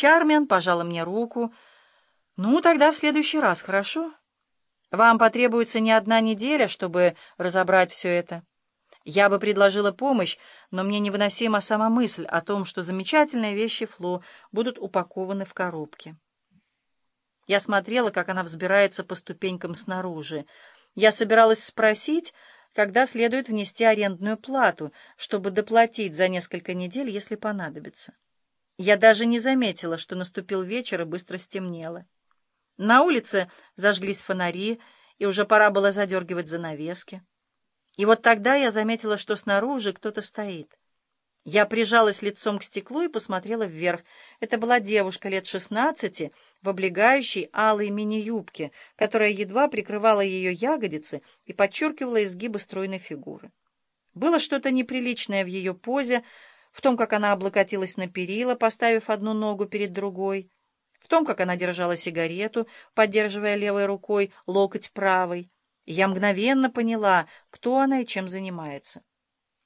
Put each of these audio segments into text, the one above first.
Чармен пожала мне руку. «Ну, тогда в следующий раз, хорошо? Вам потребуется не одна неделя, чтобы разобрать все это. Я бы предложила помощь, но мне невыносима сама мысль о том, что замечательные вещи Фло будут упакованы в коробки». Я смотрела, как она взбирается по ступенькам снаружи. Я собиралась спросить, когда следует внести арендную плату, чтобы доплатить за несколько недель, если понадобится. Я даже не заметила, что наступил вечер и быстро стемнело. На улице зажглись фонари, и уже пора было задергивать занавески. И вот тогда я заметила, что снаружи кто-то стоит. Я прижалась лицом к стеклу и посмотрела вверх. Это была девушка лет шестнадцати в облегающей алой мини-юбке, которая едва прикрывала ее ягодицы и подчеркивала изгибы стройной фигуры. Было что-то неприличное в ее позе, в том, как она облокотилась на перила, поставив одну ногу перед другой, в том, как она держала сигарету, поддерживая левой рукой локоть правой. И я мгновенно поняла, кто она и чем занимается.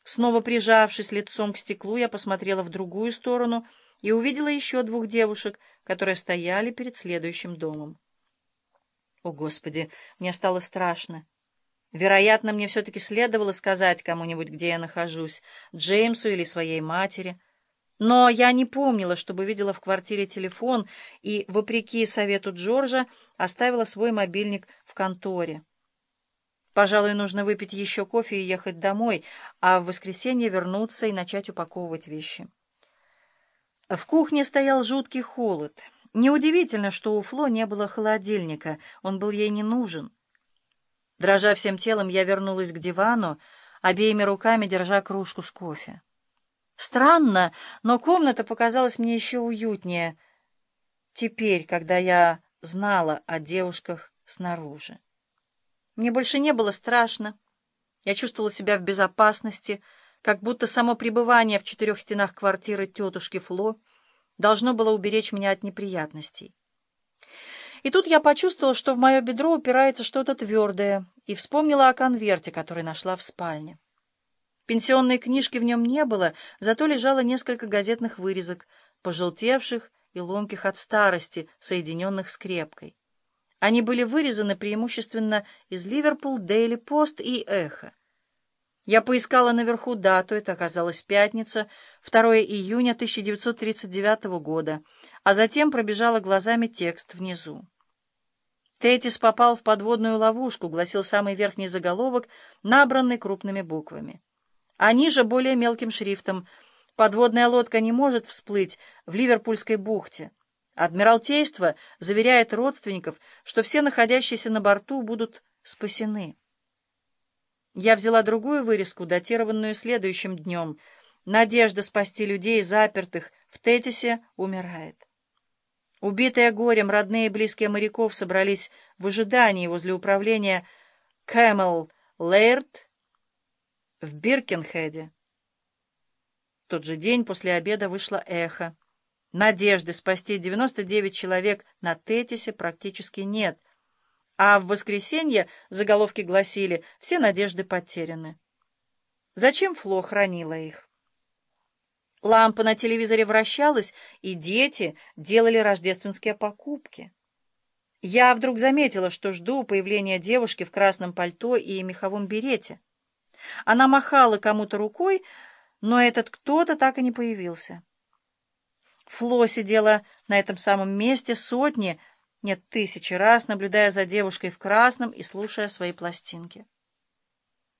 Снова прижавшись лицом к стеклу, я посмотрела в другую сторону и увидела еще двух девушек, которые стояли перед следующим домом. О, Господи, мне стало страшно. Вероятно, мне все-таки следовало сказать кому-нибудь, где я нахожусь, Джеймсу или своей матери. Но я не помнила, чтобы видела в квартире телефон и, вопреки совету Джорджа, оставила свой мобильник в конторе. Пожалуй, нужно выпить еще кофе и ехать домой, а в воскресенье вернуться и начать упаковывать вещи. В кухне стоял жуткий холод. Неудивительно, что у Фло не было холодильника, он был ей не нужен. Дрожа всем телом, я вернулась к дивану, обеими руками держа кружку с кофе. Странно, но комната показалась мне еще уютнее теперь, когда я знала о девушках снаружи. Мне больше не было страшно. Я чувствовала себя в безопасности, как будто само пребывание в четырех стенах квартиры тетушки Фло должно было уберечь меня от неприятностей. И тут я почувствовала, что в мое бедро упирается что-то твердое, и вспомнила о конверте, который нашла в спальне. Пенсионной книжки в нем не было, зато лежало несколько газетных вырезок, пожелтевших и ломких от старости, соединенных скрепкой. Они были вырезаны преимущественно из «Ливерпул», «Дейли Пост» и «Эхо». Я поискала наверху дату, это оказалась пятница, 2 июня 1939 года, а затем пробежала глазами текст внизу. Тетис попал в подводную ловушку, гласил самый верхний заголовок, набранный крупными буквами. А ниже более мелким шрифтом «Подводная лодка не может всплыть в Ливерпульской бухте». Адмиралтейство заверяет родственников, что все находящиеся на борту будут спасены. Я взяла другую вырезку, датированную следующим днем. Надежда спасти людей, запертых в Тетисе, умирает. Убитые горем родные и близкие моряков собрались в ожидании возле управления Cammell Laird в Биркенхеде. В тот же день после обеда вышло эхо. Надежды спасти 99 человек на Тетисе практически нет, а в воскресенье заголовки гласили «Все надежды потеряны». Зачем Фло хранила их? Лампа на телевизоре вращалась, и дети делали рождественские покупки. Я вдруг заметила, что жду появления девушки в красном пальто и меховом берете. Она махала кому-то рукой, но этот кто-то так и не появился. Фло сидела на этом самом месте сотни, нет, тысячи раз, наблюдая за девушкой в красном и слушая свои пластинки.